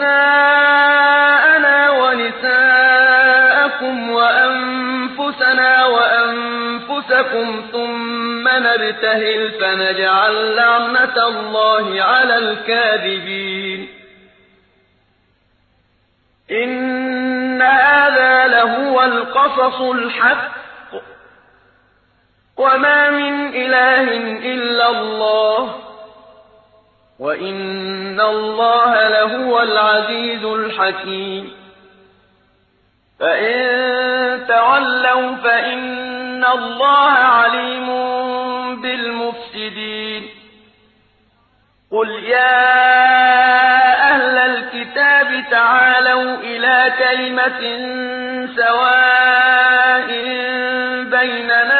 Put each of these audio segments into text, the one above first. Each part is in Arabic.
ونساءنا ونساءكم وأنفسنا وأنفسكم ثم نبتهل فنجعل لعنة الله على الكاذبين. إن هذا لهو القصص الحق. وما من إله إلا الله. وإن الله لهو العزيز الحكيم فإن تولوا فإن الله عليم بالمفسدين قل يا أهل الكتاب تعالوا إلى كلمة سواء بيننا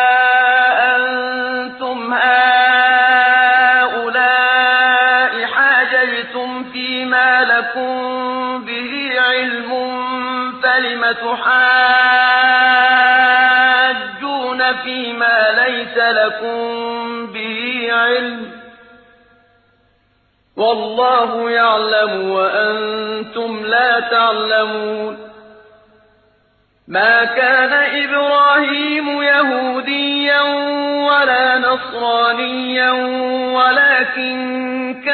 تحاجون فيما ليس لكم به علم والله يعلم وأنتم لا تعلمون ما كان إبراهيم يهوديا ولا نصرانيا ولكن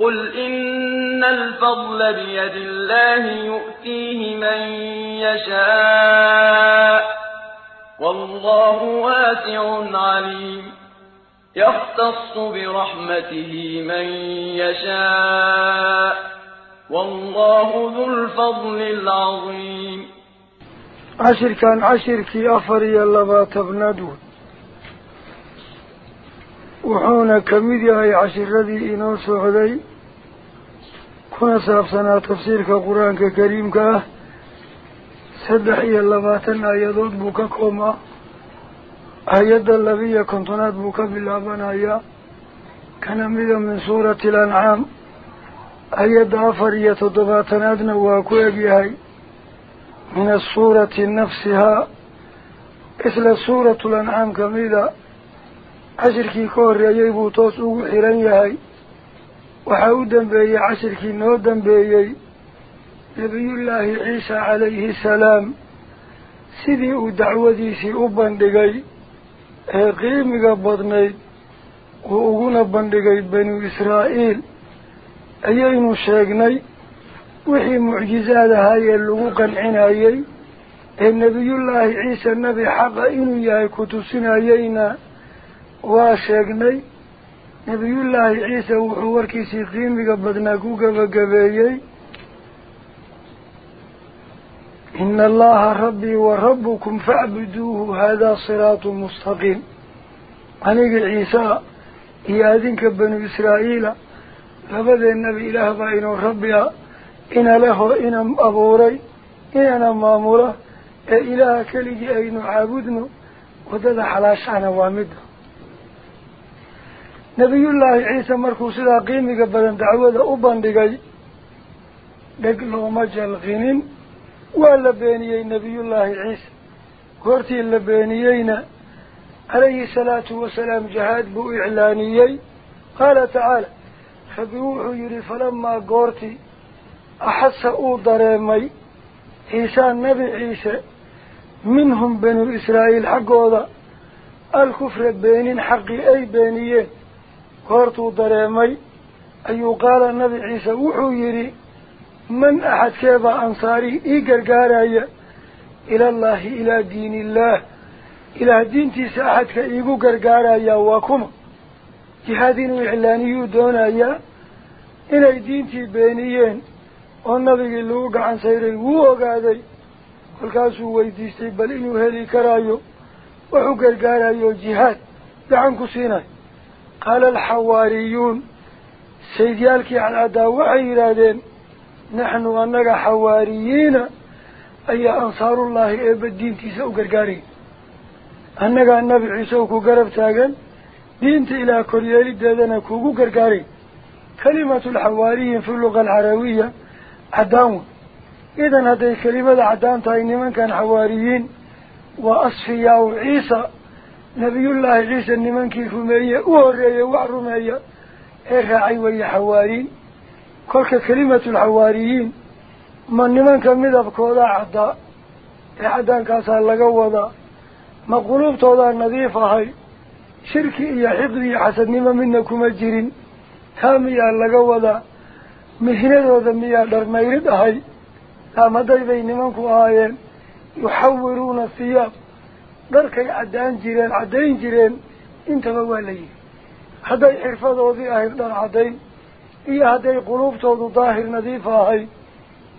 قل إن الفضل بيد الله يؤتيه من يشاء والله واسع عليم. يختص برحمته من يشاء والله ذو الفضل العظيم. عشر كان عشر كي أفري اللبا تبندون وحونا كميدي هاي عشر الذي إنو كنا سابسنا تفسير كقرآن كريم كه سدحي اللبا تنا يضود بككوما آيات اللبية كنتنات بك باللابنايا كان مذا من سورة الأنعام آيات أفرية ضباتنات نواكو يبيهاي من السورة نفسها إثل سورة الأنعام كميدا عشركي كور يجيبو توسوه حيران يهاي وحاودا بي عشركي نودا بي نبي الله عيسى عليه السلام uu dacwadiisii u bandhigay ee qiimiga badnayd uu uguna bandhigay banu israa'iil ayaynu sheegnay wixii mucjizaad ahaayee lagu qancinayey ee nebiyullaahi ciise nebi xaqa inuu yahay ku tusinayeyna waa sheegnay nebiyullaahi ciise wuxuu warkiisii qiimiga badnaa ku gebagabeeyey إن الله ربي وربكم فاعبدوه هذا صراط مستقيم أنيق عيسى إيادينك بنو إسرائيل لبدا النبي إله بأين ربي إن له إن أبوري إن مامورة إله كلي أين عابدنا ودد على شأن وامده نبي الله عيسى مركو سلا قيمي قبلا دعوة أبان دقاي دقلوا مجال غنين ولا بيني نبي الله عيسى قرتي إلا بينيين عليه الصلاة والسلام جهاد بو إعلانيي قال تعالى فبيوحوا يري فلما قرتي أحس أو ضريمي عيسى النبي عيسى منهم بنو إسرائيل حقوضا alkufra beenin xaqii ay beeniyeen. Goortuu dareemay ayuu qaala nabi ciise wuxuu yidhi man axadkeebaa ansaari ii gargaaraya ilallaahi ilaa diin illaah ilaah diintiisa axadka iigu gargaarayaa waa kuma jihaad inuu iclaaniyuu doonayaa inay diintii beeniyeen oo nabigii lagu gacan sayray wuu ogaaday kolkaasuu weydiistay bal inuu heli karaayo wuxuu gargaarayo jihaad gacan ku siinayo saydyaalkii cadcaddaa waxay yidhaahdeen naxnu annaga xawaariyiina ayaa ansaarullaahi eebba diintiisa u gargaaraya annagaa nabi ciise u ku garab taagan diinta ilaah koryeelideedana kuugu gargaaray kalimatu alxawaariyin fi luga alcarabiya caddaan wey idan hadday kelimada caddaan tahay nimankan xawaariyiin waa asfiyaau ciisa ciise nimankii rumeeye u horreeyey wax rumeeya ee raacay weeye xawaariin kolka kelimatulxawaariyiin ma nimanka midabkoodaa caddaa ee caddaankaasaa laga wadaa ma quluubtoodaa nadiif ahay shirki iyo xiqdi iyo xasadnimo midna kuma jirin taa miyaa laga wadaa mihnadooda miyaa dharmayrid ahay laamaday bay nimanku ahaayeen yuxawiruuna thiyaab dharkay caddaan jireen caddayn jireen intaba waa la yihi hadday xirfadoodii ahayd dhar caddayn iyo hadday quluubtoodu daahir nadiifa ahayd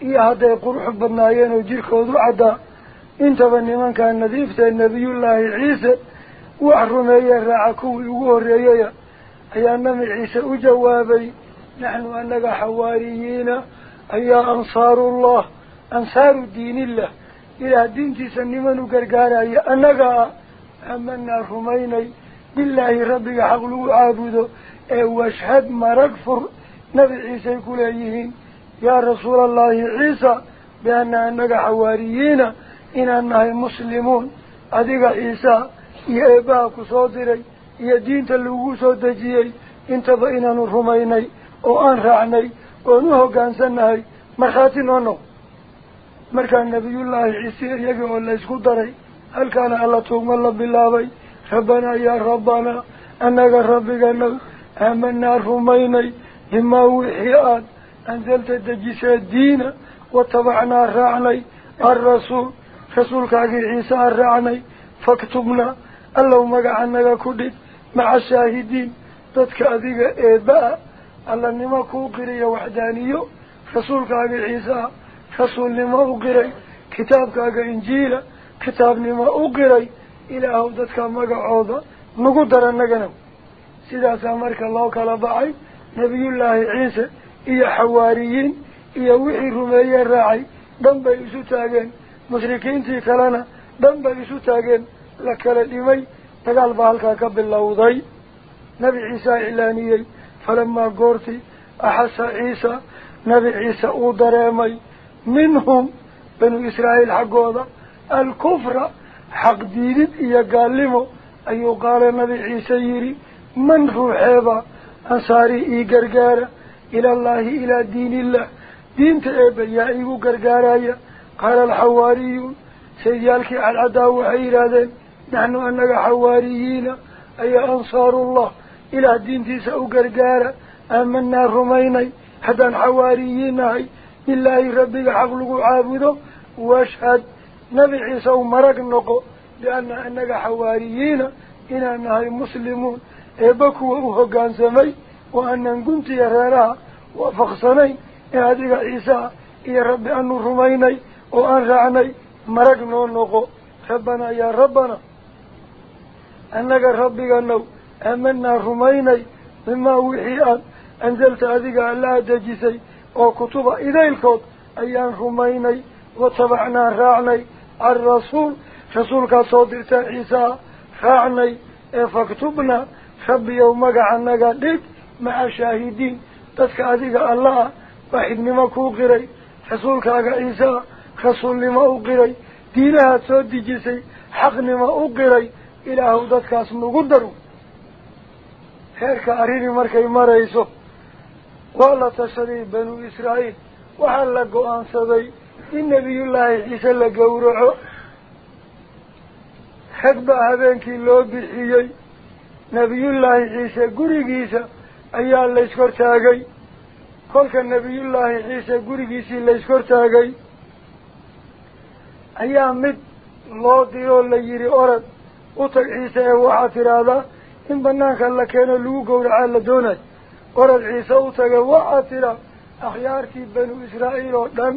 iyo hadday qurxu badnaayeen oo jirkoodu caddaa intaba nimankaa nadiiftee nebiyullaahi ciise wax rumeeye raaca kuwii ugu horreeyaya ayaa nabi ciise u jawaabay naxnu annaga xawaariyiina ayaa ansaarullah ansaaru diinillah rumaynay bilaahi rabbiga xaq lagu caabudo ee washhad marag fur nabi ciisay ku leeyihiin yaa rasuulallaahi ciisa bianna annaga xawaariyiina inaan nahay muslimuun adiga ciisa iyo eebbaha ku soo diray iyo diinta lagu soo dejiyey intaba inaanu rumaynay oo aan raacnay oon u hoggaansannahay markhaati noo noq markaa nabiyullaahi ciise iyaga oo la isku daray halkaana alla tuugma la bilaabay rabbanaa yaa rabbanaa annaga rabbigana aamanaa rumaynay bimaa wixii aad anzalta dejisee diina watabacnaa raacnay alrasuul rasuulkaagii ciise aan raacnay faktubnaa allow magacanaga ku dhig maca shaahidiin dadka adiga eebba-a allanimo kuu qiriya waxdaaniyo rasuulkaagii ciise ah kitaabnimo u qiray ilaahow dadka magacooda nagu dara nagana sidaasaa marka loo kala baxay nebiyullaahi ciise iyo xawaariyiin iyo wixii rumeeyeen raacay dhan bay isu taageen mushrikiintii kalena dhan bay isu taageen la kala dhimay dagaal baa halkaa ka bilowday nebi ciisaa iclaaniyey falamaa goorti axasa ciisa nebi ciise uu dareemay منهم بنو إسرائيل حقوضا الكفر حق ديرد يقالمو أيو قال النبي عيسى يري من روحيبا أنصاري إي قرقارا إلى الله إلى دين الله. دين تعيبا يا إيو قرقارا قال الحواريون سيالك على العداوة إيرادين نحن أنك حواريين أي أنصار الله. إلى دين تيسا قرقارا أمنا رميني حدا الحواريين هاي. Marag noqo bianna annaga xawaariyiina inaan nahay muslimuun eebba kuwa u hoggaansamay oo aanan guntiya reeraha waafaqsanayn in adiga ciiseha iyo rabbi aanu rumaynay oo aan raacnay marag noo noqo rabbanaa yaa rabbana annaga rabbiganow aamanaa rumaynay bimaa wixii aad anzalta adiga alla aad dejisay وكتب إذا الكود أيام خميني وتبعنا راعني الرسول رسولك صدرت عيسى راعني فاكتبنا فبيوم قعنا قلت مع شاهدين تتك أذيك الله وإنما كوغري رسولك عيسى رسول لما أغري دينها تودي جيسي حق لما أغري إلى أهو تتك أسمه قدره هيرك أريني مركي مرايسه waa la tashaday banuu israa'iil waxaa la go-aansaday in nebiyullaahi ciise la gowraco rag baa habeenkii loo bixiyey nebiyullaahi ciise gurigiisa ayaa layshortaagay kolka nebiyullaahi ciise gurigiisii layshortaagay ayaa mid loo diroo la yidhi orad u tag ciise ee waxaad tidhaahdaa in banaanka la keeno lagu gowracaa la doonayo akhyaartii banu israa'iil oo dhan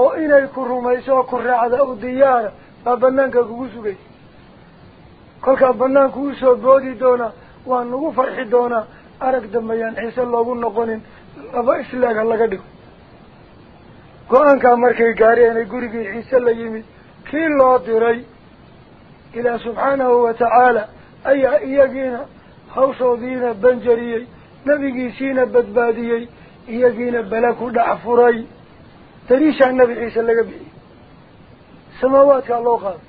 oo inay ku rumayso oo ku raacda u diyaara baa banaanka kugu sugaysa kolkaa banaanku usoo boodi doonaa waa nagu farxi doonaa arag dambayaan ciise loogu noqonin laba islaaga laga dhigo go-aankaa markay gaareenay gurigii ciise la yimid kii loo diray ilaah subxaanahu watacaala ayaa iyagiina hawshoodiina banjariyey nebigiisiina badbaadiyey iyagiina bele ku dhex furay dariishaa nebi ciise laga bixiyey samaawaadkaa loo qaaday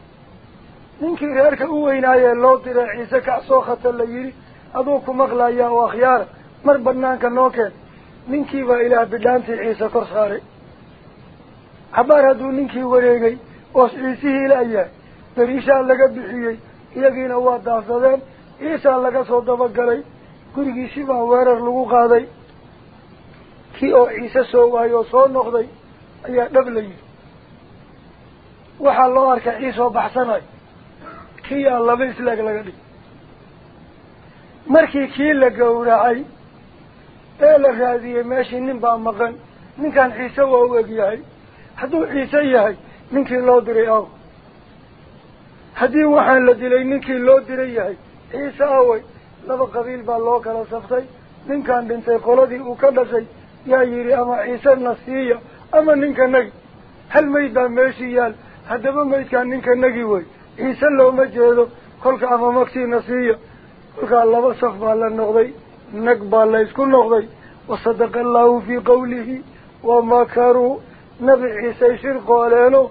ninkii reerka u weynaayee loo diray ciise kacsoo khata la yidhi aduu ku maqlayaa oo akhyaara mar banaanka noo keen ninkiibaa ilaah bidhaantii ciise kor saaray cabaar hadduu ninkii wareegay oos ciisihii la-yahay dariishaa laga bixiyey iyagiina waa daafsadeen ciisaa laga soo dabagalay kii oo ciise soo waayey oo soo noqday ayaa dhab la yidhi waxaa loo arkay ciisoo baxsanayo kii yaa laba islaag laga dhig markii kii la gowracay ee la raadiyey meeshii nin baa maqan ninkan ciise waa u egyahay hadduu ciise yahay ninkii loo diray aw haddii waxaan la dilay ninkii loo diray yahay ciise awey laba qabiil baa loo kala saftay ninkan dhintay qoladii uu ka dhashay yaa yidhi ama ciise na siiya ama ninka nagi hal mayd baa meeshii yaal haddaba maydkaan ninka nagi wey ciise looma jeedo kolka ama magtiina siiya kolkaa laba saf baa la noqday nag baa la isku noqday wasadaqa allahu fii qawlihi wamakaruu nabi ciisey shirqooleeno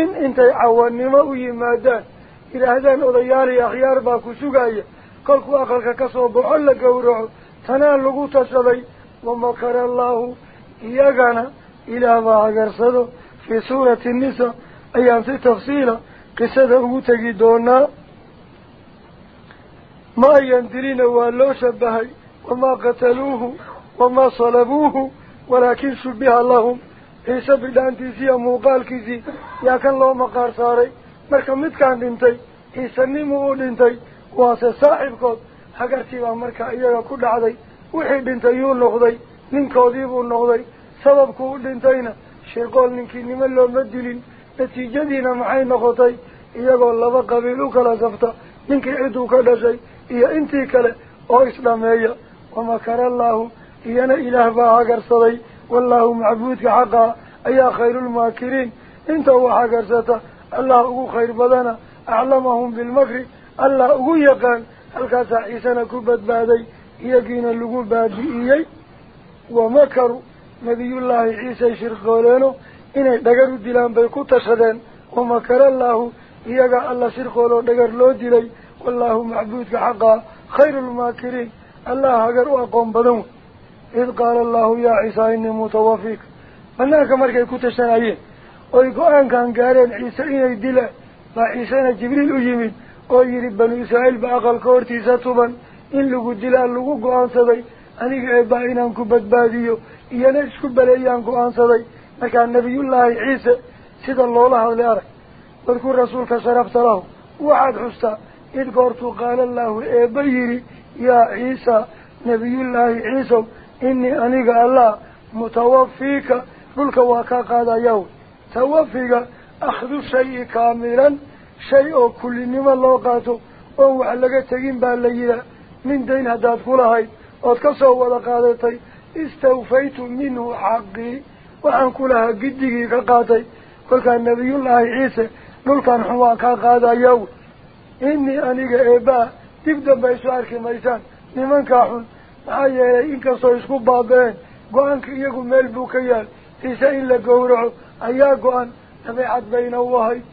in intay cawanimo u yimaadaan yidhaahdaan odayaal iyo akhyaar baa ku sugaya baxo la gowraco tanaa lagu tashaday wamakara allahu iyagana ilaah baa hagarsado fii suurati nisa ayaan si tafsiila qisada ugu tegi doonaa ma ayan dilina waa loo shabahay wamaa qataluuhu wamaa salabuuhu walaakin shubiha lahum ciise bidhaantiisii iyo muuqaalkiisii yaa kan loo maqaar saaray marka midkaan dhintay ciisanimuu u dhintay saaxibkood hagartii baa markaa iyaga ku dhacday wixii dhintay yuu noqday ninkoodiibuu noqday sababku u dhintayna shirqool ninkiinimo looma dilin natiijadiina maxay noqotay iyagoo laba qabiil u kala safta ninkii cidduu ka dhashay iyo intii kale oo isdhameeya wamakara allaahu iyana ilaah baa hagarsaday wallaahu macbuudka xaqaa ayaa khayrulmaakiriin inta wax hagarsata allah ugu khayr badana aclamahum bilmakri halkaasaa ciisena ku badbaaday iyagiina lagu baabi'iyey wamakaru nabiyullaahi ciisay shirqooleeno inay dhagar u dilaan bay ku tashadeen wamakara allaahu iyagaa alla shirqooloo dhagar loo dilay wallaahu macbuudka xaqaa khayrulmaakiriin allah hagar u aqoon badan wey id qaala allahu yaa ciisa inii mutawafiika banaanka markay ku tashanayeen oy go-aankan gaareen ciise inay dilaan baa ciisena jibriil u yimid oo yidhi banu israa'iil ba aqalka hortiisa tuban in lagu dilaa lagu go-aansaday aniga eebbaa inaan ku badbaadiyo iyana isku baleeyaan go-aansaday markaa nebiyullaahi ciise sida loola hadlay arag markuu rasuulka sharafta lahu waxaad xustaa id goortuu qaala allaahu eebba yidhi yaa ciisa nebiyullaahi ciisow inii aniga allah mutawafiika dhulka waa kaa qaadayaa wey tawafiga akhdu shay-i kaamilan ku lahayd ood ka soo wada qaadatay istawfaytu minhu xaqii waxaan ku lahaa giddigii ka qaatay kolkaa nebiyullaahi ciise dhulkan xun waa kaa qaadayaa wey inii aniga eebbaa dib damba isu arki maysaan nimankaa xun maxaa yeelay inkastoo isku baaba-een go-aanka iyagu meel buu ka yaal ciise in la gowraco ayaa go-an dabeecad bayna u ahayd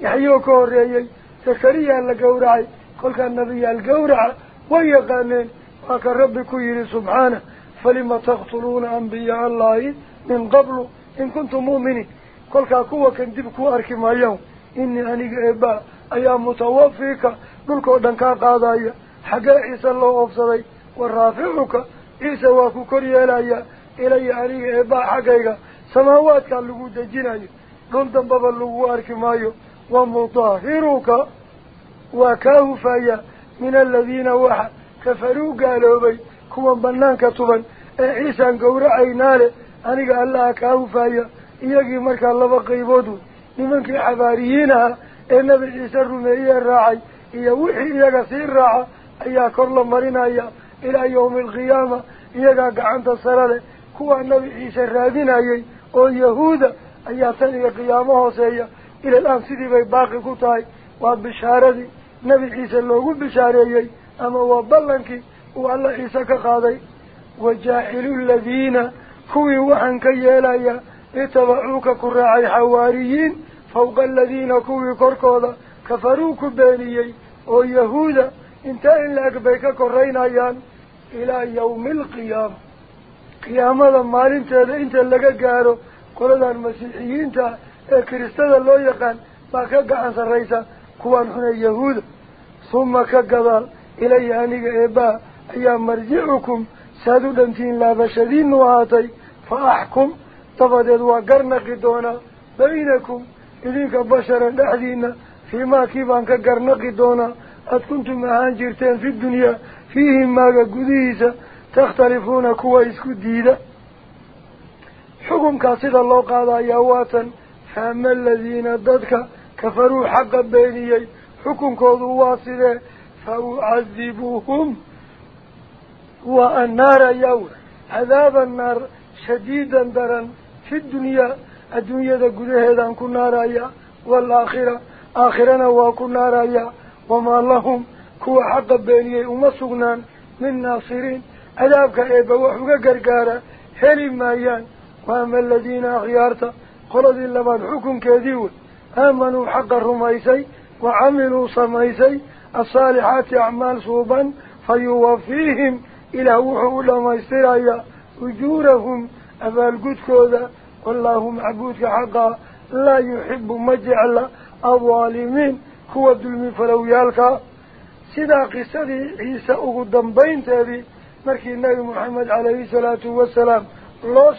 yaxyoo ka horreeyey zakariyaa la gowracay kolkaa nebiyaal gowraca way yaqaaneen waa ka rabbi ku yidhi subxaanah falima taqtuluuna ambiyaa allahi min qablu in kuntum mu'miniin kolkaa kuwa kan dib ku arki maayaan إني أنيق إبا أيا متوفيك دلكو دنكا قاضايا حقا عيسى الله أفصدي والرافعك عيسى واكو كريالايا إلي أنيق إبا حقايا سماوات كان دل دنبابا لقو أركي مايو ومطهرك وكاوفايا من الذين وحا كفروا قالوا بي كوان بنان كتبا عيسى قورعينا له أنيق الله كاوفايا iyagii markaa laba qaybood wey nimankii xabaariyiinaha ee nebi ciise rumeeyee raacay iyo wixii iyaga sii raaca ayaa kor la marinaya ilaa yawmi alqiyaama iyagaa gacanta sare leh kuwaa nebi ciise raadinayay oo yahuuda أيها تلك قيامه سيا إلى الآن سيدي بي باقي كتاي وبشارة نبي عيسى اللوغو بشارة يي أما وبلنك وعلى عيسى كقاضي وجاحل الذين كوي وحن كيالا اتبعوك كراعي حواريين فوق الذين كوي كركوضا كفروك باني يي ويهودا انت إلا أكبيك كرين أيان إلى يوم القيام قيامة لما انت انت اللقاء قاروا كلها المسيحيين تا كريستال الله يقال ما كجع عن الرئيس كون هنا يهود ثم كجبل إلى يعني إبا يا مرجعكم سادو دمتين لا بشرين نواتي فأحكم تفضلوا وقرنك دونا بينكم إذنك بشرا نحذينا فيما كيبانك قرنك دونا أتكنتم معان جرتين في الدنيا فيهم ماغا قديسة تختلفون كويس قديدة حكم كاسد الله قادة يواتا فأما الذين ددك كفروا حقا بيني. حكم كوضوا واسدة فأعذبوهم والنار يور عذاب النار شديدا درا في الدنيا. الدنيا ذا قده هذا نار يا والآخرة آخرنا واكو نار يا وما لهم كوا حقا بيني وما سغنان من ناصرين. عذابك إيبا وحبك قرقارا هل ما يان وأما الذين أخيارتا قرد اللبان حكم كذيون آمنوا حق الرميسي وعملوا صميسي الصالحات أعمال صوبا فيوفيهم إلى وحو لما يسترعي أجورهم أبال قد كوذا والله معبودك حقا لا يحب مجعل الظالمين هو الظلم فلويالك سيدا قصة عيسى أقدم بين تابي. مركي النبي محمد عليه الصلاة والسلام. الله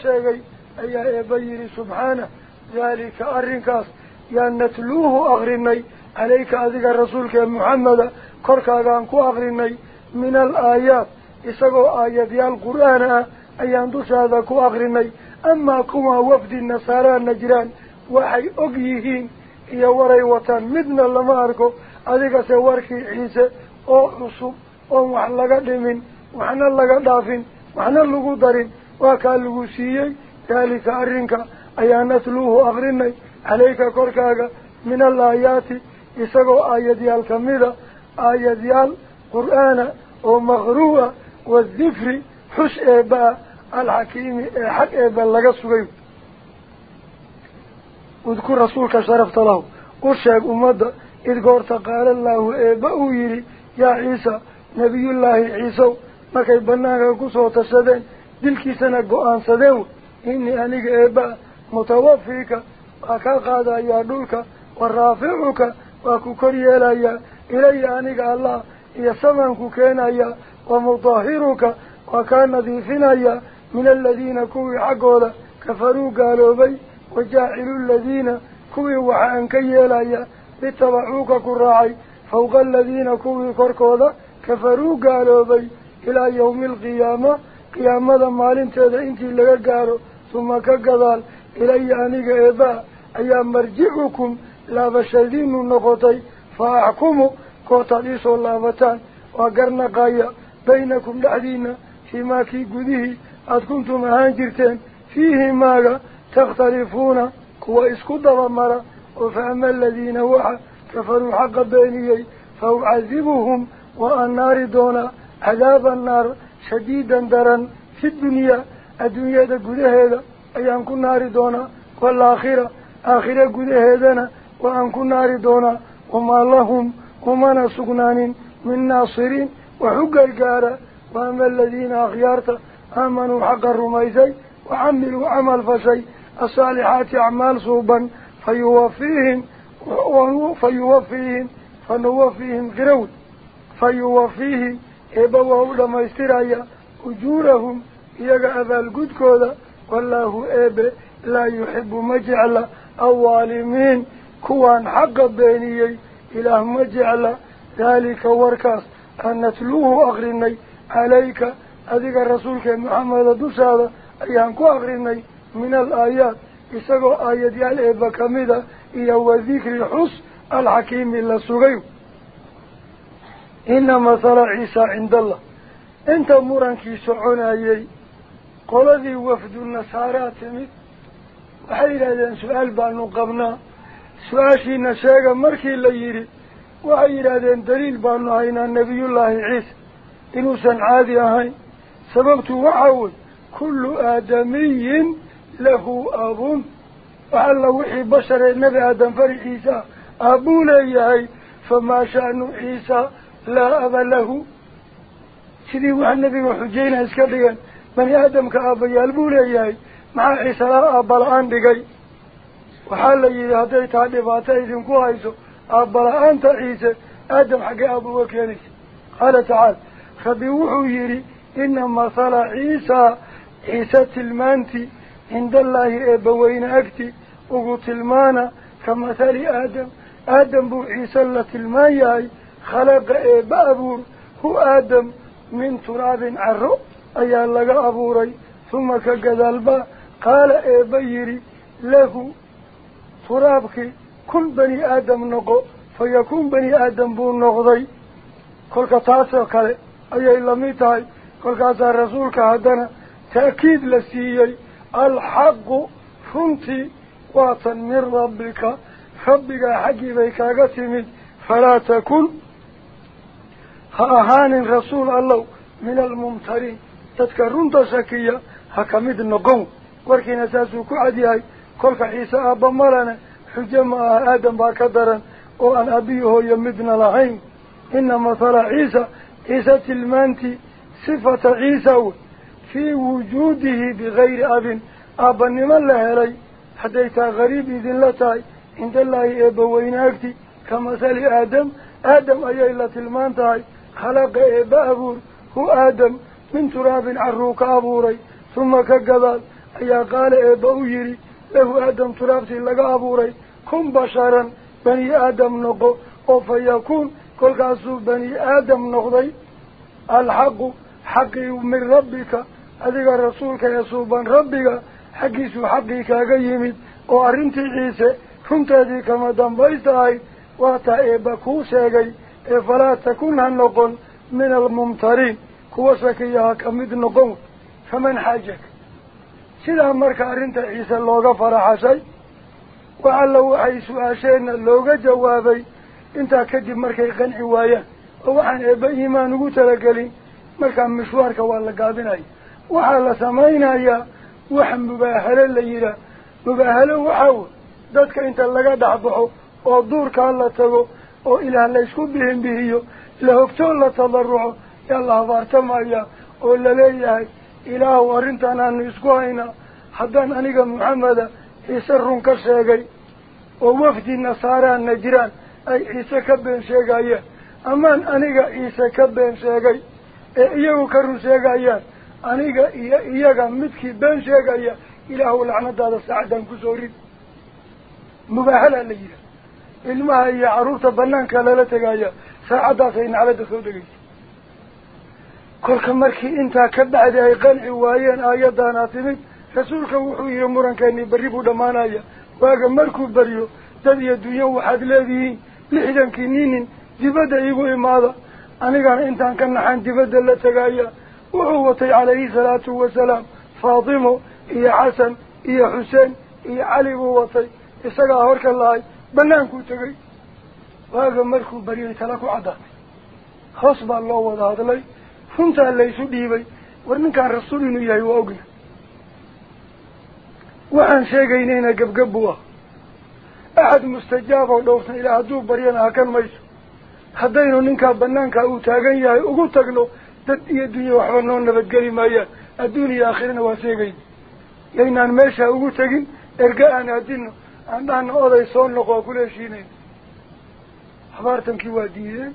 أي أبير سبحانه ذلك أرنكاس. يا نتلوه أغرني عليك أذيك رسولك محمد كركا كو أغرني. من الآيات إساقوا آيات يا القرآن أيان دوش هذا كو أغرني. أما كما وفد النصارى النجران وحي أقيهين إيا وري وطان مدنا لما أركو. أذيك سواركي عيسى أو عصب أو محلقة دمين وحنا لغا دافين وحنا لغو دارين وكا لغو سيي ذلك أرنك أيا نتلوه أغرني عليك كوركاغا من الآيات إساقو آيات الكميدة آيات القرآن ومغروة والذكر حس إباء الحكيم حق بلغ سغيب واذكر رسولك شرفت له وشاق أمد إذ قرت قال الله إيبأو يري يا عيسى نبي الله عيسى markay banaanka kusoo tashadeen dilkiisana go-aansadeen إني أنيك إبا متوفيك أكا قادا يا دولك والرافعك وأكو كريلا يا إلي أنيك الله يسمنك كينا يا ومطاهرك وكا نذيفنا يا من الذين كوي عقودا كفروا قالوا بي وجاعلوا الذين كوي وحان كيلا يا بتبعوك كراعي فوق الذين كوي كركودا كفروا قالوا بي إلى يوم القيامة قيامة ما مال إنتي تلقى قالوا. ثم كقضال إلي أنيق إباء أيام مرجعكم لا بشدين النقطي فأحكموا كوتاليسوا اللابتان وقرنا قايا بينكم لعدين فيما كي قده أد كنتم هانجرتين فيه ماذا تختلفون كوا إسكد ومرا وفأما الذين وحا كفروا حق بينيي فأعذبهم والنار دون عذاب النار شديدا درا في الدنيا الدنيا دا قده هذا أيان كن نار دونا والآخرة آخرة قده هذا وأن كن نار دونا وما لهم وما نسقنان من ناصرين وحق القارة وأما الذين أخيارته آمنوا حق الرميزي وعملوا عمل فشي الصالحات أعمال صوبا فيوفيهم fanuwafiihim qirawd fayuwafiihim eebba waa u dhammaystiraya ujuurahum iyaga abaalgudkooda wallaahu eebe laa yuxibu ma jecla alwaalimiin kuwaan xaqa beeniyey ilaah ma jecla daalika warkaas aan natluuhu akrinay calayka adiga rasuulkee maxameda dushaada ayaan ku akrinay min alaayaat isagoo aayadyaal eeba kamida iyo wadikri xus alxakiimi la sugay ina mathala ciisa cinda allah inta murankii soconayey qoladii wafdu nasaaraa timid waxay yidhahdeen su-aal baanu qabnaa su-aashiina sheega markii la yidhi waxay yidhaahdeen daliil baanu haynaa nebiyullaahi ciisa inuusan caadi ahayn sababtu waxaa wey kullu aadamiyin lahu abun wax alla wixii basharee nebi aadam fari ciisa aabbuu leeyahay famaa sha'nu ciisa laa aba lahu sidii wax nebiga xujayna iska dhigan من آدم كأبي البولي جاي مع عيسى أبلان دجاي وحال يده هذي تعذبات إذن كويسه أبلان تعيسى. آدم حق أبو كيرس قال تعال خبيوه يري. إنما صلى عيسى. عيسى المانتي عند الله أبوين أكتي. وقلت المانا كمثال آدم. آدم بو عيسى التلمان خلق أبابور هو آدم من تراب عرق أيان لغا أبوري ثم كقذالبا قال إي بيري له ترابك كن بني آدم نقو فيكون بني آدم بون نقضي كل تاسر قال أي ميتاي كل قاسا رسولك هدنا تأكيد لسيي الحق فنتي واطن من ربك ربك حقي بيك أغتمي فلا تكن خأهان رسول الله من الممترين aabba malana xujo ma aha aadam baa ka daran oo aan aabbiyi hooyo midna lahayn ina mathala ciisa ciise tilmaantii sifata ciisa wey fii wujuudihi bigayri abin aabbanimo la helay hadday taa gariib idinla tahay cindallaahi eebbaweyne agti ka mathali aadam aadam ayay la tilmaan tahay khalaqa eebba abuur hu aadam من تراب عروك أبوري ثم كقبال أيا قال إبويري له آدم تراب لك أبوري. كن بشرا بني آدم نقو أو فيكون كل قاسو بني آدم نقضي. الحق حقي من ربك. هذا رسولك يسوبا ربك. حقي سو حقي كاقيمي وأرنتي عيسى كنت هذه كما دنبايتاي واتا إبكو سيقي فلا تكون هنقل من الممترين. Sidaa marka arrinta ciise looga faraxashay wax alla waxay su-aasheenna looga jawaabay intaa kadib markay qanci waayaan oo waxaan eebba iimaan ugu talagelin markaa mishwaarka waa la gaabinaya waxaa la samaynayaa wax mubaahalo la yidhaah mubaahalo waxaa wey dadka inta laga dhexbaxo oo duurkaa la tago oo ilaah laysku bihin bihiyo la hogtoo la tadaruco haddaan aniga maxameda ciise run ka sheegay oo wafdi nasaaraan najiraan ay ciise ka been sheegayaan amaan aniga ciise ka been sheegay ee iyagu ka run sheegayaan aniga iyo iyaga midkii been sheegaya ilaahu lacnadaada saacadaan kusoo rid mubaahalaa la yidhaha ilmaha iyo carruurta banaanka lala tegaya saacaddaasay nacladda soo degaysa qanci waayeen aayadaana timid rasuulka wuxuu yihi murankeennii berri buu dhammaanaya waaga markuu beryo dad iyo dunyo waxaad leedihiin lixdankii ninin dibadda iigu imaada anigana intaan ka naxaan dibadda la tegaya wuxuu watay calayhi salaatu wasalaam faatimo iyo xasan iyo xuseen iyo cali buu watay isagaa horka lahay banaankuu tegay waaga markuu baryay tala ku caddaatay hoos baa loo wada hadlay yahay waa ogna waxaan sheegaynayna gebgab buu ah axad mustajaab oo dhowrsan ilaa hadduu baryana hakan mayso haddaynu ninkaa banaankaa uu taagan yahay ugu tagno dad iyo dunya waxba noo nabadgeli maayaan adduun iyo aakhirana waa sheegayna yaynaan meeshaa ugu tegin erga aan aadino aan dhahna oday soo noqo kula heshiinayn habaartankii waa diideen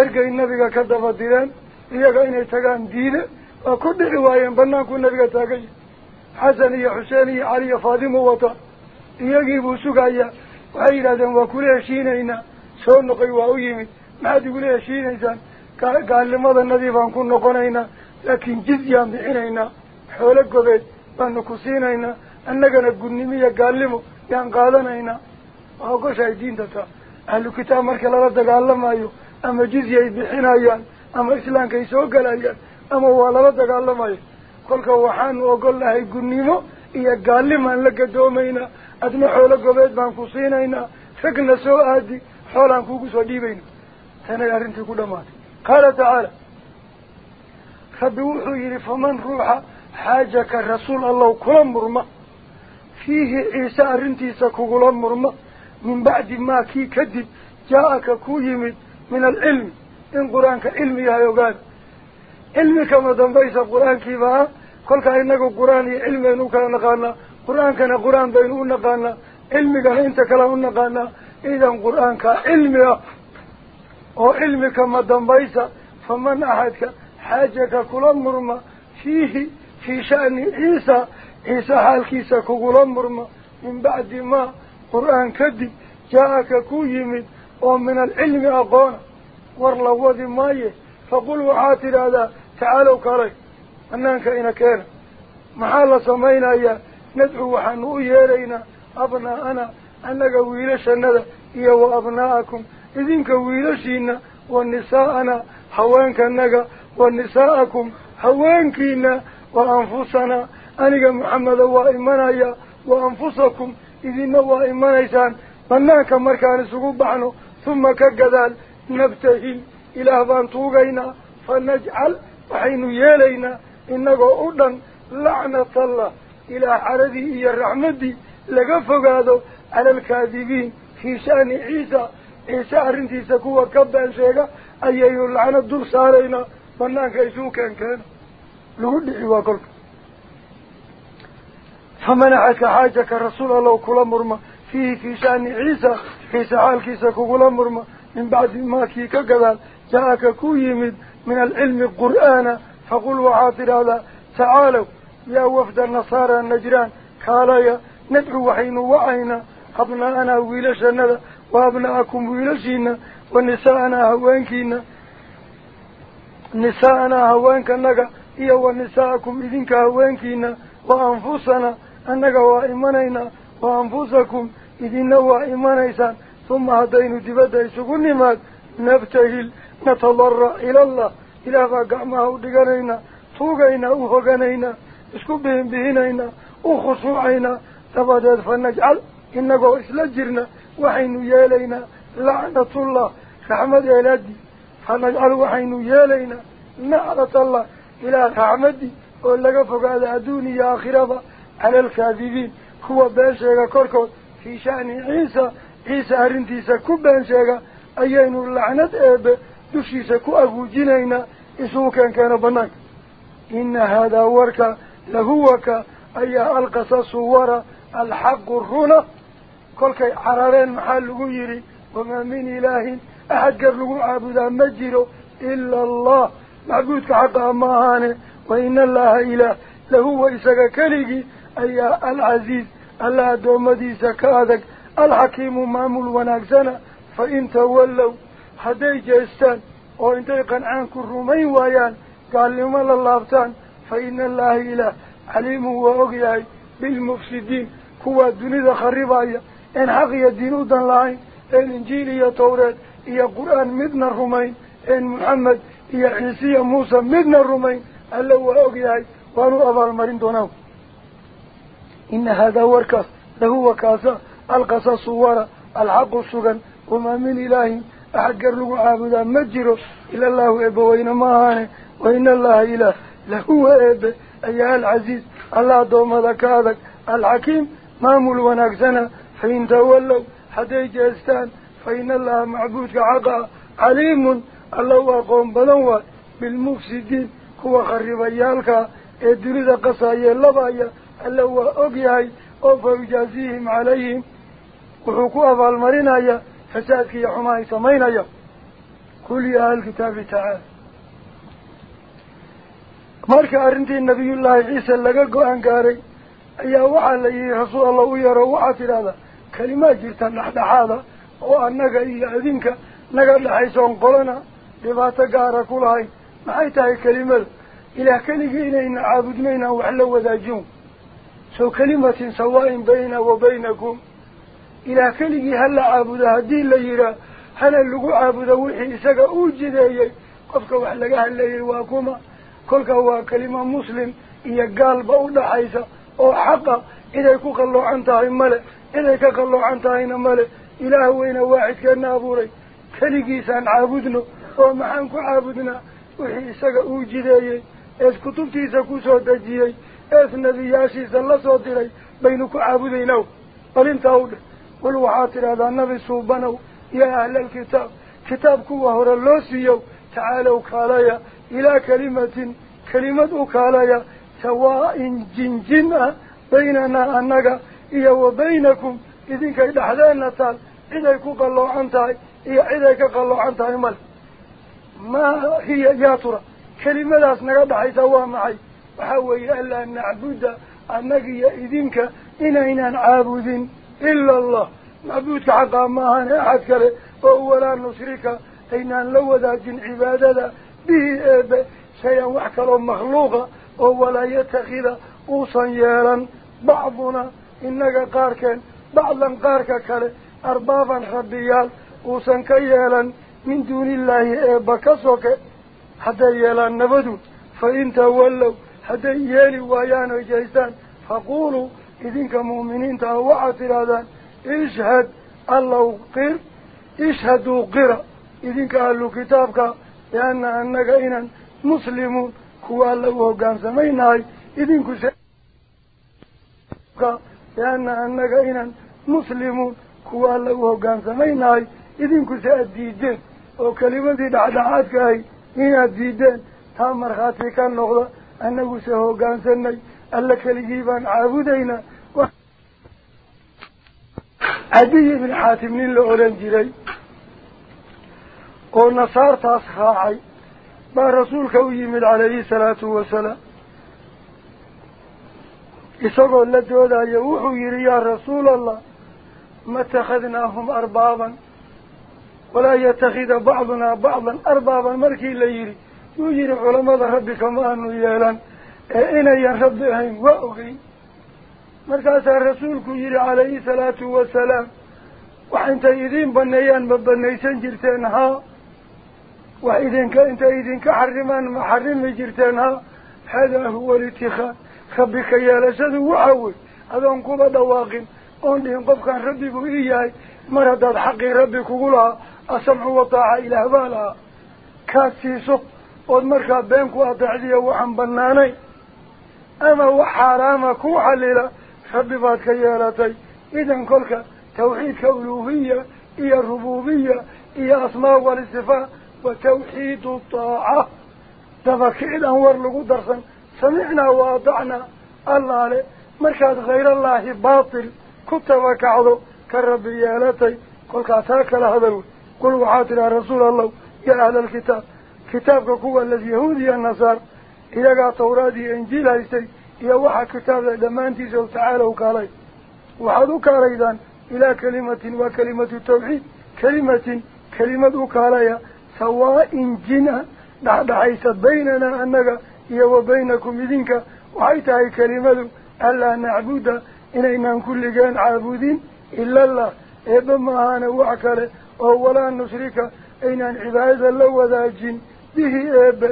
ergay nabiga ka daba direen iyaga inay tagaan diide waa ku dhici waayeen banaankuu nabiga taagay xasan iyo xuseen iyo cali iyo faadimo wata iyagii buu sugayaa waxay yidhahdeen waa kula heshiinaynaa soo noqoy waa u yimid maxaad igula heshiinaysaan gaalnimadanadii baan ku noqonaynaa laakiin jizyaan bixinaynaa xoolo gobeed baanu ku siinaynaa annagana gudnimiyo gaalnimo yaan qaadanaynaa waa ogoshahay diinta taa ahlu kitaab marka lala dagaalamayo ama jizya ay bixinayaan ama islaamka ay soo galayaan ama waa lala dagaalamayo kolka waxaanu ogol nahay gudnimo iyo gaalnimaan la gadoomaynaa adna xoolo gobeed baan ku siinaynaa ragna soo aadi xoolaan kuugu soo dhiibayna tanay arrintii ku dhamaatay qaala tacaala rabbi wuxuu yidhi faman ruuxa xaajaka rasuul allow kula murma fiihi ciise arrintiisa kugula murma min bacdi maa kii kadib jaa-aka ku yimid min alcilmi إن قرآنك علمي هاي وقال علمي كما دنبايس قرآنك بها كل كأنك قرآني علمي نوكا نقالنا قرآنك نقرآن بينه نقالنا علمي كما انت كلاه نقالنا إذا قرآنك علمي. أو علمي كما دنبايس فمن أحدك حاجك كل مرمى. فيه في شأن عيسى. عيسى حالكيسى كل مرمى. من بعد ما قرآن كدي جاءك كو يمد. ومن العلم أقوانا ور لوذي مايه فقل وحاتر هذا تعالوا كاري أنك إنا كان محال صمينا يا ندعو وحنو يالينا أبنا أنا أنك ويلش النذا إيا وأبناءكم إذنك ويلشينا والنساء أنا حوانك النقا والنساءكم حوانك إنا وأنفسنا أنك محمد وإمانا يا وأنفسكم إذن وإمانا إسان بناك مركان سقوب عنه ثم كالقذال nabtahil ilaah baan tuugaynaa fanajcal waxaynu yeelaynaa inagoo u dhan lacnatallah ilaah caradii iyo raxmaddii laga fogaado cala alkaadibiin fii sha'ni ciisa ciise arrintiisa kuwa ka been sheega ayaynu lacnad dul saaraynaa banaanka isuu keenkeena lagu dhici waa kolka famanaxaka xaajaka rasuul allow kula murma fiihi fii sha'ni ciisa ciise xaalkiisa kugula murma من بعد ما كي كذا جاءك كويمد من العلم القرآن. فقل وعاطر هذا. تعالوا يا وفد النصارى النجران. كالايا ندعو وحين وعين أبناءنا ويلشنا وأبناءكم ويلشينا ونساءنا هوانكينا. نساءنا هوانك النقا إيا ونساءكم إذنك هوانكينا. وأنفسنا أنك وإيمانينا. وأنفسكم إذن وإيمانيسان. Imanaynaa wa anfusakum idinna waa imanaysaan uma haddaynu dibadda isugu nimaad nabtahil natadarac ilallah ilaah baa gacmaha u dhiganaynaa tuugaynaa u hoganaynaa isku bihinbihinaynaa u khushuucaynaa dabadeed fa najcal inagoo isla jirna waxaynu yeelaynaa lacnatullah raxmad eeladii fa najcal waxaynu yeelaynaa naclatallah ilaah raxmaddii oo laga fogaada adduun ayaynu lacnad eebe dushiisa ku aguujinaynaa isugu keenkeeno banaanka ina haadaa warka lahuwaka ayaa alqasasu wara alxaqu runa kolkay carareen maxaa lagu yidhi wamaa min ilaahin axad gar lagu caabudaa ma jiro ila allah macbuudka xaqaa ma ahaane wa ina allaha ilaah lahuwa isaga keligii ayaa alcasiiz alla addoommadiisa ka adag الحكيم مأمول وناكسانا فإن تولوا حدي جيستان. تيقن قنعان الرومين ويان قال لهم الله فتان فإن الله إله عليم وعقياي بالمفسدين. كوا الدنيا خريبايا إن حقي دينو دان لاين إن إنجيل يا توريد يا قرآن مدن الرومين إن محمد يا عيسي موسى مدن الرومين ألا وعقياي وانو أبار مرين دونه إن هذا هو الكاس لهو كاسه alqasasu wara alxaqu sugan wamaa min ilaahin axad gar lagu caabudaa ma jiro ila allahu eebe weyne ma ahaane wa ina allaha ilaah lahuwa eebe ayaa alcasiiz alla addoommada ka adag alxakiim maamul wanaagsana fain tawallow hadday jeestaan fa ina allaha macbuudka xaqa caliimun alla u aqoon badan waay bilmufsidiin kuwa kharibayaalkaa وحكوا بالمرنا يا فساد يا حماي سمينا يا كل يا الكتاب تعالى marka arrintii nabiyullaahi ciise laga go-aan gaaray ayaa waxaa la yihi rasuul alla u yaro waxaad tidhahdaa kelimaad jirta dhexdhexaada oo annaga iyo adinka naga dhexaysoon qolana dhibaato gaara ku lahayn maxay tahay kelimada ilaah keligii inayna caabudno inaan wax la wadaajin soo kelimatin sawaa-in bayna wa baynakum ilaah keligii hala caabudo haddii la yidhaah hana lagu caabudo wixii isaga uu jideeyey qofka wax laga hadleeyey waa kuma kolka waa kelima muslim iyo gaalba u dhaxaysa oo xaqa ciday ku qalloocan tahay male ciday ka qalloocan tahayna male ilaah weyna waaxidkeena abuuray keligiisaan caabudno oo maxaan ku caabudnaa wixii isaga uu jideeyey ees kutubtiisa kusoo dejiyey ees nebiyaashiisa la soo diray baynu ku caabudaynaa bal intaa u dheh qul waxaad tidhahdaa nabi suubanow yaa ahlalkitaab kitaab kuwa hore loo siiyow tacaalow kaalaya ilaa kelimatin kelimad u kaalaya sawaa-in jinjin ah baynanaa annaga iyo wa baynakum idinkay dhexdeenna taal ciday ku qalloocan tahay iyo ciday ka qalloocan tahay male maa hiya yaa tura kelimadaas naga dhexaysa waa maxay waxaa weeye anlaa nacbuda annagiyo idinka inaynaan caabudin ila allah macbuudka xaqaa maahan axad kale oo walaa nushrika aynaan la wadaajin cibaadada bihi eebe shay-an wax kaloo makhluuqa oo walaa yatakida uusan yeelan bacduna innaga qaarkeen bacdan qaarka kale arbaaban rabbiyaal uusan ka yeelan min yeeli waayaan oy jeystaan faquuluu idinka mu'miniinta ah waxaad tidhaahdaan ishhad allow qir ishhaduu qira idinka ahlu kitaabka bianna annaga inaan muslimuun kuwa alla u hoggaansamaynahay idinkuse bianna annaga inaan muslimuun kuwa alla u hoggaansamaynahay idinkuse aada diideen oo kelimadii dhexdhexaadka ahay inaad diideen taa markhaati ka noqda annaguse hoggaansanay ألك الجيبان عابدين و... عدي بن حاتم من الأولنجري ونصار تاسخاعي. ما رسولك ويمد عليه الصلاة والسلام. يسقوا اللجودة يوحوا يريا رسول الله. ما اتخذناهم أربابا. ولا يتخذ بعضنا بعضا أربابا ملكي اللي يري يجري علماء ربك ما أنه يالان إنا يا رب هين وأغي مركز الرسول كجير عليه الصلاة والسلام. وحين تيدين بنيان ببنيسان جرتينها وحين كأنت إذن كحرما محرم جرتينها هذا هو الاتخاء خبك يا لسد وعوي هذا انقوض دواغن قلهم قفكا ربك إياي مرداد الحق ربك قولها أسمع وطاع إلى هبالها كاسي سق ومركز بينك وأطعدي وحن بناني. أما وحرام كوحا للا خببات كيالتي إذن كلك توحيد كولوهية إيا الربوبية إيا أسماء والإستفاء وتوحيد الطاعة. تفكيد أنور لغو درسا سمعنا وأضعنا الله عليه. مركز غير الله باطل. كنت كتب كعضو كالربيالتي قل أتاك لهذا. قل وحاتنا رسول الله يا أهل الكتاب. كتابك هو الذي يهودي النصار injiil haystay iyo waxaa kitaabda dhammaantiisa o tacaala u kaalay waxaad u kaalaydaan ilaa kelimatin waa kelimatu tawxiid kelimatin kelimad u kaalaya sawaa-in jin a dhexdhexaysa baynanaa annaga iyo wa baynakum idinka waxay tahay kelimadu anlaa nacbuda inaynaan kulligeen caabudin ilallah eebba maahaana wax kale oo walaa nushrika aynaan cibaadada la wadaajin bihi eebe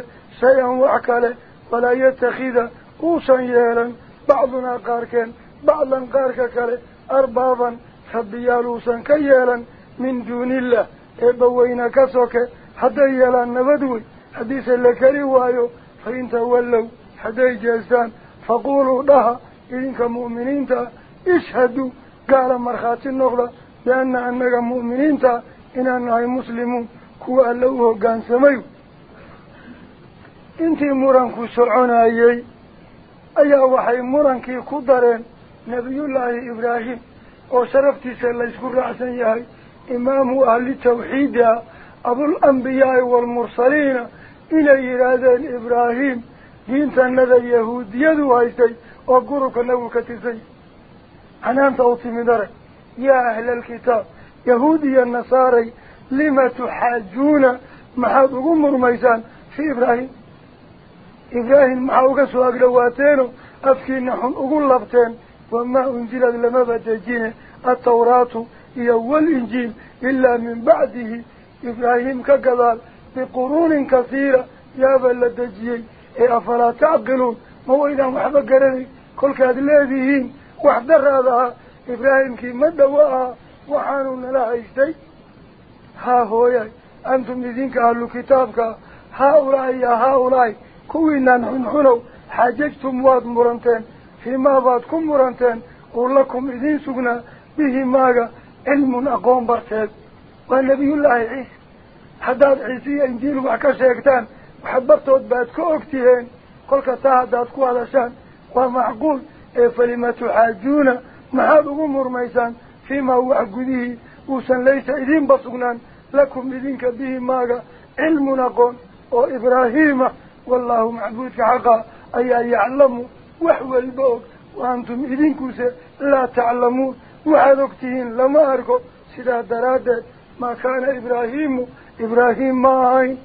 bacdunaa qaarkeen bacdan qaarka kale arbaaban rabbiyaal uusan ka yeelan min duunillah eebba weyna ka soke hadday yeelaan nabad wey haddiise la keli waayo fa in tawallow hadday jeestaan faquuluu dhaha idinka mu'miniinta ishhaduu gaala markhaati noqda bianna annaga mu'miniinta inaan nahay muslimuun kuwa alla u hoggaansamay intii muranku soconayey ayaa waxay murankii ku dareen nebiyullaahi ibraahim وشرفتي سلا يشكر رأسا يهي إمام أهل التوحيد أبو الأنبياء والمرسلين إلى إرادة إبراهيم دين تنذى يهود يدو هايستي وقرك نبو كتسي عنان توتي من يا إبراهيم إبراهيم محاوك سواق لواتينه أفكين نحن أقول لبتين وما أنزل لما بتجينه التوراة هي والإنجيل إلا من بعده. إبراهيم كقضال بقرون كثيرة يا بلدجي إيه أفلا تعقلون؟ مو إذا محبا قرني كل كاد الذين وحدر هذا إبراهيم كي مدواها وحانون لها إشتي ها هو كوينا نحنحنوا حاججتم واد مرنتين فيما بعدكم مرنتين ولكم إذن سقنا به ماغا علم أقوم برتاد والنبي الله عيسى حداد عيسى إنجيل وحكا شيكتان وحببتوا بعد كوكتين قل كتاها دادكو على شان ومعقول إيه فلما تحاجون محاد أمور ميسان فيما هو عقوده وسن ليس إذين بصقنان لكم إذنك به ماغا علم نقون وإبراهيم والله معبودك حقا. أي يعلم وحوى البوك وأنتم إذنكم لا تعلمون. وحدكتهين لما أركو سيدا درادة ما كان إبراهيم. إبراهيم معين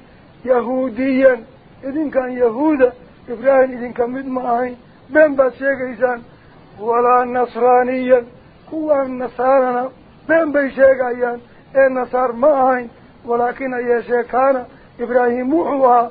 يهوديا. إذن كان يهودا. إبراهيم إذن كان مد معين بين بسيق إيسان. ولا نصرانيا. هو النصارنا. بين بيشيق أيان. النصار معين ولكن أي كان. إبراهيم وحوها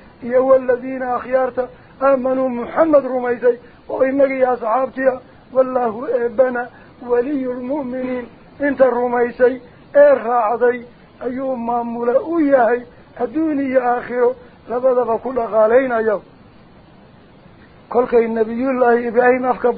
إبراهيم يهو الذين أخيارت آمنوا محمد رميزي وإنك يا صحابتي والله إبنا ولي المؤمنين. إنت الرميسي الراعدي أيوم مامولا أيهي الدوني آخره لبدأ كل غالين أيوم كل كي النبي الله إبراهيم أفكا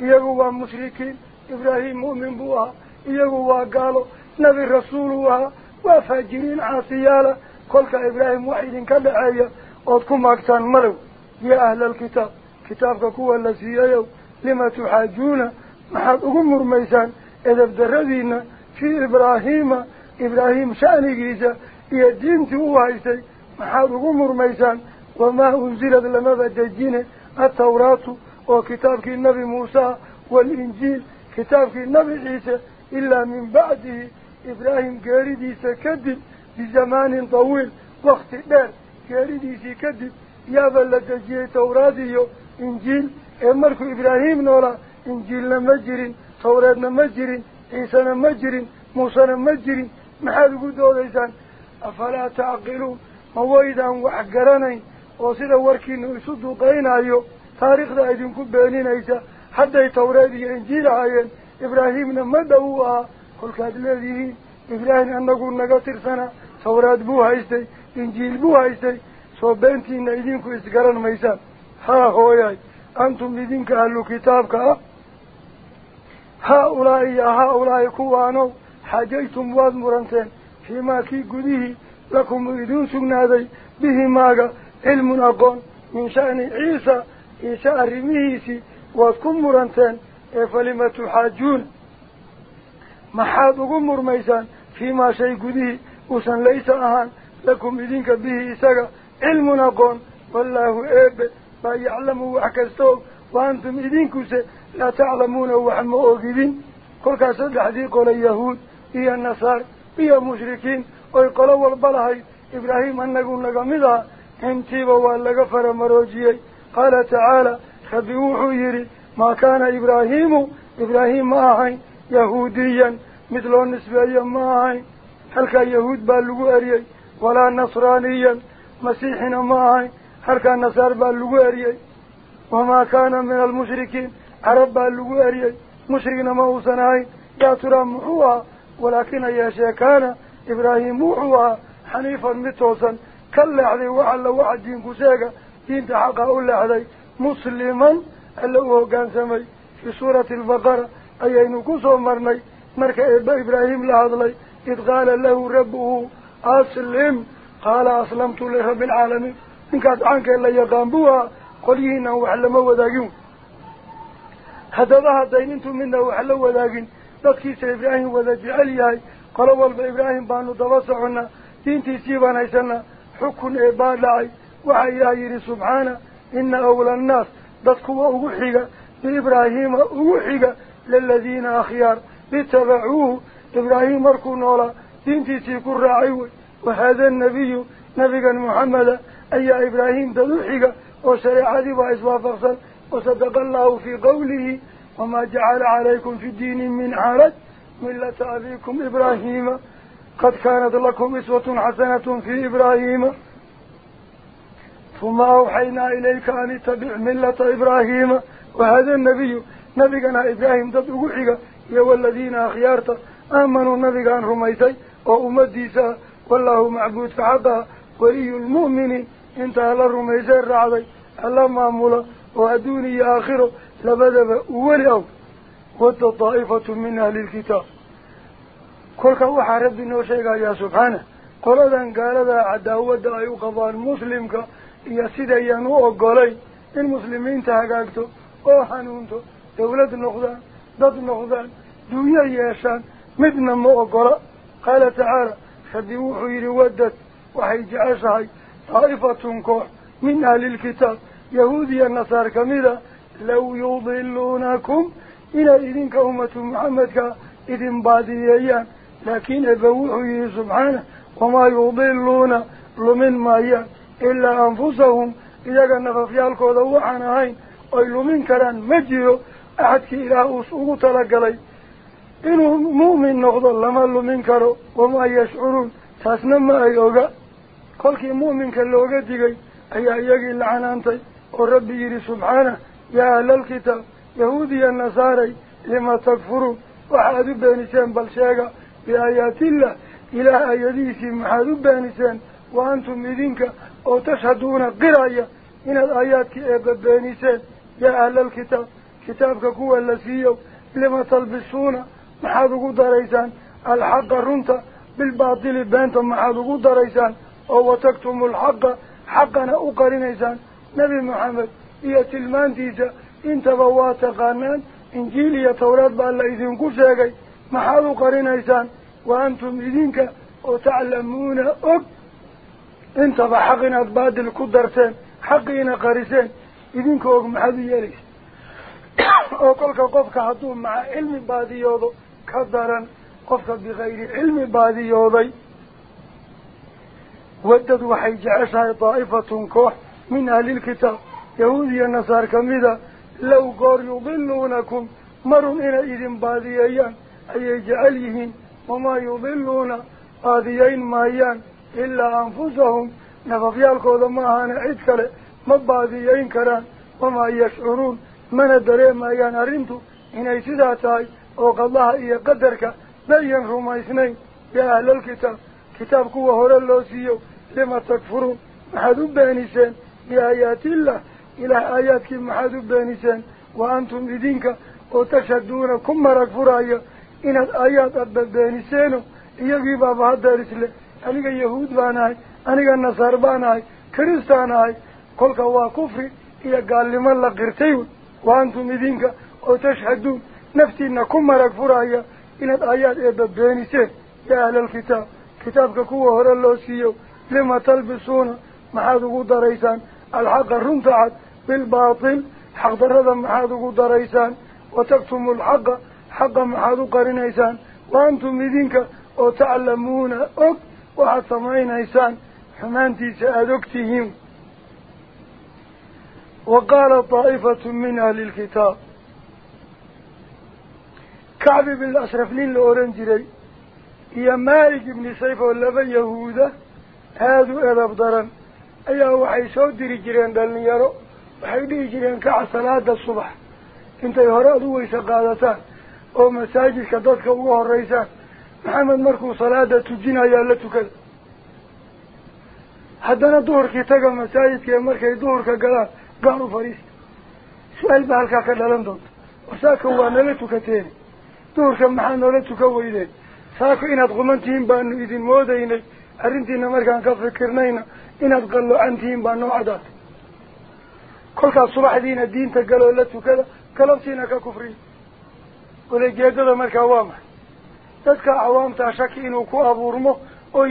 إياغوا مشركين إبراهيم مؤمن بوها إياغوا قالوا نبي رسولها وفاجرين عاصيالا كلك إبراهيم واحد كدعايا أودكم أكتان ملو يا أهل الكتاب كتابك كوى الذي لما تحاجون محاد أمر ميسان إذا بدردين في إبراهيم إبراهيم شأني جيسا وكتابك النبي موسى والإنجيل كتابك النبي عيسى إلا من بعده إبراهيم قاردي سكدب بزمان طويل وقت دار كاريديسي كدب يابا لدجيه توراديو إنجيل إمركو إبراهيم نولا إنجيل نمجرين توراد نمجرين عيسى نمجرين موسى نمجرين محال قدو ليسان أفلا تعقلون؟ مويدا وحقرانين وصيدا وركين يسدو قينايو. تاريخ دا إذن كبينين عيسى حتى تورادي إنجيل عاين إبراهيم نمدوها كل كاد الذي إبراهيم أنه نقاطر سنة tawraad buu haystay injiil buu haystay soo beentiina idinku isgaran maysaan haa hooyay antum idinka ahlu kitaabka ah haa-ulaa'i ya haa-ulaa'i kuwaanow xajaytum waad muranteen fiimaa kii gudihii lakum idiin sugnaaday bihi maaga cilmun aqoon min sha'ni ciisa waad ku muranteen ee falima tuxaajuun maxaad ugu murmaysaan fiimaa shay gudihii وسن ليس أهان لكم إذنك به إساق علم نقون والله إيب ما يعلم وحكستوك وأنتم إذنك لا تعلمون وحما أوكذين كل كاسد حديق اليهود هي النصار هي مشركين ويقولوا والبلهي إبراهيم أنكم نقمدها انتيبا والغفر مروجيي. قال تعالى خذوه يري ما كان إبراهيم إبراهيم ما هاي يهوديا مثل النسبة ما هاي هل كان يهود بالوغاري ولا نصرانيا مسيحنا ما هاي هل كان نصار بالوغاري وما كان من المشركين عرب بالوغاري مشركنا ما هو يا ترى محوا ولكن يا شيكانا إبراهيم محوا حنيفا متوسا كل عليه وعلى وعد دين كساقة alla u hoggaansamay fii suurati albaqara ayaynu ku soo marnay marka eebba ibraahim la hadlay id qaala lahu rabbuhu aslim qaala aslamtu lirabbi alcaalamiin ninkaas caankee la yaqaan buu ahaa qolyihiinan wax lama wadaagin haddaba haddayn intuu midna wax la wadaagin dadkiisa ibraahim wada jecel yahay qolo walba ibraahim baanu daba soconnaa diintiisii baan haysanaa xukun ee baa dhacay وحيا يري سبحانه إن أولى الناس دسكوا أغوحيك بإبراهيم أغوحيك للذين أخيار لتبعوه إبراهيم أركو نولا دينتي تيكو الرعيوي وهذا النبي نبيا محمد أي إبراهيم دلوحيك وشريعة ديبا إسوا وصدق الله في قوله وما جعل عليكم في الدين من عرد ملة أبيكم إبراهيم قد كانت لكم إسوة حسنة في إبراهيم ثم أوحينا إليك أن تبع ملة إبراهيم وهذا النبي. نبينا إبراهيم تدعوك يو الذين أخيارت آمنوا نبينا رميتي وأمديسا والله معبود فعضا ولي المؤمنين انت على رميتي الرعضي ألا معمولا وأدوني آخره لبدب أول أول ود طائفة من أهل الكتاب. كل كوحة ربنا وشيقا يا سبحانه. قردا قالذا عدا ود أيو المسلم مسلمك يا سيدا يا نو قلي المسلمين تهاجتو أو حنونتو دولة النخذان ضد النخذان دنيا ياشان مدن ما قلا قال تعالى خذوه يرودت وحيج أشعي طائفة كوح من أهل الكتاب يهودي النصارى كمدة لو يضلونكم إلى إذن كومة محمد إذن بعدي لكن أبوه سبحانه وما يضلون لمن ما يأت waxaan ahayn oy lumin karaan ma jiro axadkii ilaah uus ugu talagalay inuu mu'min noqdo lama lumin karo wamaa yashcuruun taasna ma ay oga kolkii mu'minka looga digay ayaa iyagii lacanaantay oo rabbi yidhi subxaanah yaa ahlalkitaab yahuudiya nasaaray lima takfuruun waxaad u beeniseen bal sheega biaayaatillah ilaah aayadihiisii maxaad u beeniseen wa antum idinka أو تشهدون قرية من الآيات كي أبانيسان يا أهل الكتاب. كتابك هو الذي لسيو لما تلبسون. محاذق دريسان الحق رنت بالباطل بانتم محاذق دريسان أو وتكتم الحق. حقنا أقرنيسان نبي محمد يا تلمان ديزا انت بوات قانان انجيلي تورات بأن لا إذن كشاكي محاذق رنيسان وأنتم إذنك وتعلمون أكبر انت بحقنا تبادل الكدرتين حقنا قارسين إذنك اوكم حدو ياليس أو قلقا قفك حدو مع علم بادي يوضو كدرا قفك بغير علم بادي يوضي. ودد وحي جعشها طائفة كوح من أهل الكتاب. يهودي النصار كميدا. لو قار يضلونكم مرون إلى إذن أيان، أي جعليهم وما يضلون. باديين مايان ahana cid kale ma baadiyeyn karaan wamaa yashcuruun mana dareemayaan arrintu inay sidaa tahay oo qadaha iyo qadarka mayan rumaysnayn yaa ahlalkitaab kitaab kuwa hore loo siiyo lima takfuruun maxaad u beeniseen biaayaatillah ilaah aayaadkii maxaad u beeniseen wa antum idinka oo tashhaduuna ku marag furaya inaad aayaad adba beeniseeno iyagii baaba hadeer isle أنيق يهود باناي أنيق النصار باناي كريستاناي. كل كوا كفري إلى قال لما الله قرتيو وأنتم دينك أو تشهدون نفسي إنكم مرق فرايا. إن الآيات إبا بينيسه يا أهل الكتاب كتابك هو هر الله سيو. لما تلبسون ما هذا قد ريسان الحق الرنفعت بالباطل حق الرضا ما هذا قد ريسان وتقتم الحق حق ما هذا قرنيسان. وأنتم دينك أو تعلمون أكت وعطمين إيسان حمانتي سأدكتهم وقال طائفة من أهل الكتاب كعب بن الأشرف لين الأورنجري يا مالك بن سيف واللبا يهودة هذا إذا بضرا أيها وحيسو رجلين جريان دالن يارو وحيدي جريان كعصلاة الصبح انت يهرأ ويسا قادتان ومساجد كدتك الله الرئيسان tukada haddana duhurkii taga masaajidka ee markay duhurka galaan gaar u fadhiista su-aal baa halkaa ka dhalan doonta war saaka waa nala tukateeni duhurka maxaa noola tukan weydeen saako inaad quman tihiin baanu idin moodaynay arrintiina markaan ka fikirnayna inaad qallocan tihiin baa noo cadaatay kolkaas subaxdiina diinta galoo la tukada galabtiina ka kufriya walajeedada markaa waa maxay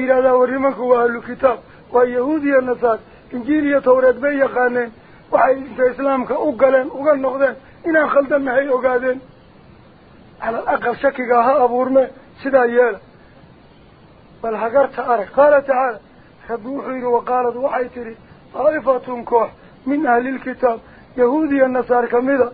yidhahdaa war nimanku waa ahlu kitaab waa yahuud iyo nasaar injiil iyo tawreed bay yaqaaneen waxay inta islaamka u galeen uga noqdeen inaan khaldannahay ogaadeen cala al aqal shakigaa ha abuurme sidaa yeela bal hagarta arag qaala tacaala rabbi wuxuu yidhi waqaalad waxay tidhi daa'ifatun koox min ahlilkitaab yahuud iyo nasaar kamida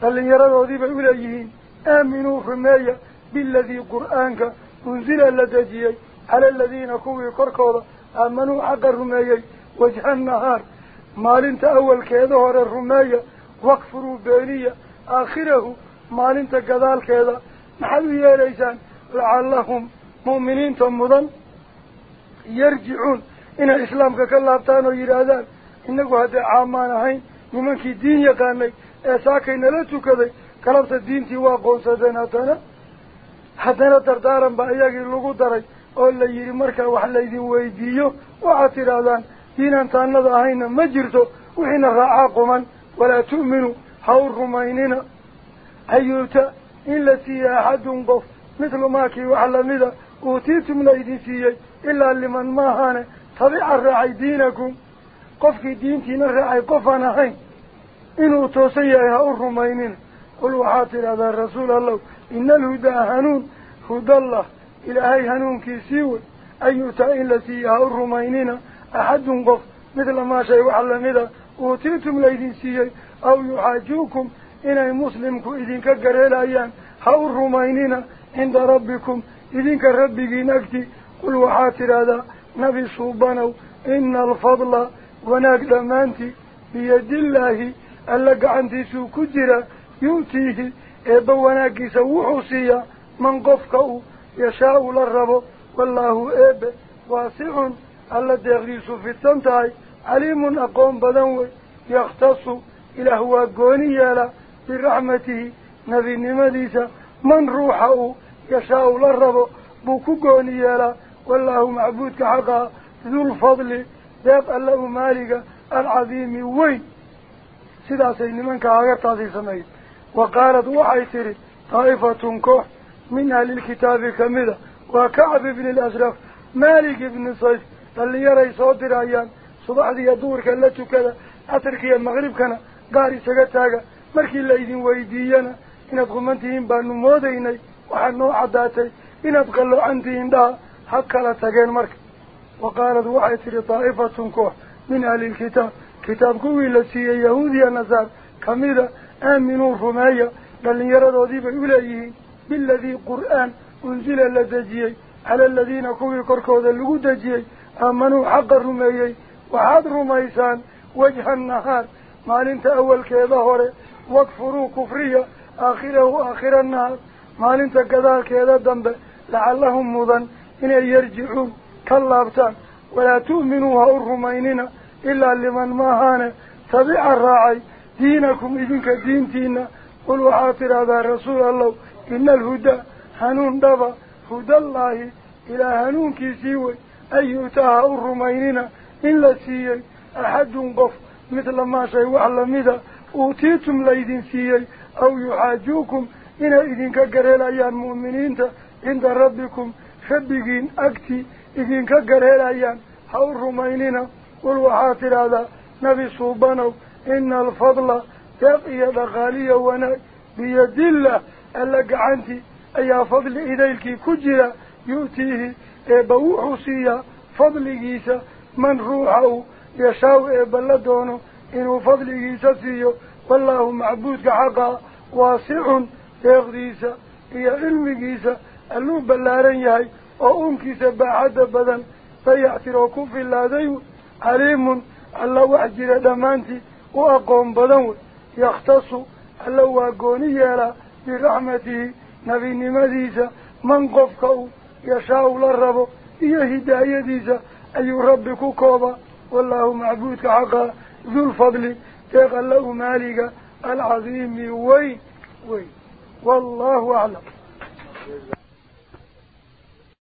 dhallinyaradoodii bay uleeyihiin aaminuu rumeeya بالذي قرآنك أنزل لدجي على الذين كوي كركوضة. آمنوا حق الرمي وجه النهار. ما انت أول كذا كيدهر الرماية واقفروا بانية آخره ما انت قدال كذا محلو يا ريسان لعلهم مؤمنين تنمضان يرجعون. إن الإسلام كاللابتان ويرادان إنك هذا عامان هين. ومنك دين يقاني. أساكي نلتو كذي. كلابت الدين تواقون سادناتانا yidhi markaa wax laydin weydiiyo waxaad tidhaahdaan diinaan taanada ahayna ma jirto wixiina raacaa quman walaa tu'minu ha u rumaynina hayuuta in la siiyey axadun qof mithlu maakii wax lamida uutiitum laydin siiyey ilaa liman maahaane tabica raacay diinakum qofkii diintiina raacay qofaan ahayn inuu toosan yahay ha u rumaynina allow ina alhudaa hanuun hudallah ilaahay hanuunkiisii wey an yu'taa in la siiye ha u rumaynina axadun qof midla maa shay wax lamida uutiitum laydin siiyey aw yuxaajuukum inay muslimku idinka gareelayaan ha u rumaynina cinda rabbikum idinka rabbigiin agti qul waxaad tidhaahdaa nabi suubanow ina alfadla wanaag dhammaantii biyadillaahi alla gacantiisuu ku jira wuxuu siiyaa man qofka uu yashaau la rabo wallaahu eebe waasicun alla deeqdiisu fidsan tahay caliimun aqoon badan wey yakhtasu ilaah waa gooni yeelaa biraxmatihi nebinimadiisa man ruuxa uu yashaau la rabo buu ku gooni yeelaa wallaahu macbuudka xaqaa dulfadli deeq alla u maaliga alcadiimi weyn sidaasay nimanka hagartaasay sameeyey وقالت وحيتري طائفة كح من أهل الكتاب كمذا وكعب بن الأشرف مالك بن صيف قال لي يري صوت رأيان صباح ذي يدور كالتو كذا أتركي المغرب كان قاري سكتاها مركي الله إذن ويدينا إن أدخمنتهم بأنه موديني وحنو عداتي إن أدخلوا عندهم ده حقا لتقين مرك. وقالت وحيتري طائفة كح من أهل الكتاب. كتاب قوي لسي يهودي النزار كمذا آمنوا الرمايا بل يرد وذيب أوليه بالذي قرآن أنزل لذجيه على الذين كوي كركوا ذلقوا دجيه آمنوا حق الرمايه وعاد رميسان وجه النهار ما لنت أول كيظهر وكفروا كفرية آخره آخر النهار ما لنت كذا كيظه دنبه لعلهم مضان إن يرجعوا كاللابتان. ولا تؤمنوا هؤلاء الرمينين إلا لمن ما ماهانه تبع الراعي. Diinakum idinka diintiina qul waxaad tidhaahdaa rasuul allow ina alhudaa hanuun dhaba hudallaahi ilaa hanuunkiisii wey an yu'taa ha u rumaynina in la siiyey axadun qof midla maa shay wax lamida uutiitum laydin siiyey aw yuxaajuukum inay idinka gareelayaan mu'miniinta cinda rabbikum rabbigiin agti idinka gareelayaan ha u rumaynina qul waxaad tidhaahdaa nebi suubanow dhaqaaliya wanaag biyadillah alla gacantii ayaa fadli idaylkii ku jira yu'tiihi eebba wuxuu siiyaa fadligiisa man ruuxa uu yashaaw eebba la doono inuu fadligiisa siiyo wallaahu macbuudka xaqaa waasicun deeqdiisa iyo cilmigiisa alluu ballaaran yahay oo uunkiisa baaxadda badan dayactir oo ku filaaday caliimun alla wax jira dhammaantii u aqoon badan wey yakhtasu alla waa gooni yeelaa biraxmatihi nebinimadiisa man qofka uu yashaa-u la rabo iyo hidaayadiisa ayuu rabbi ku koobaa wallaahu macbuudka xaqaa dulfadli deeq alla u maaliga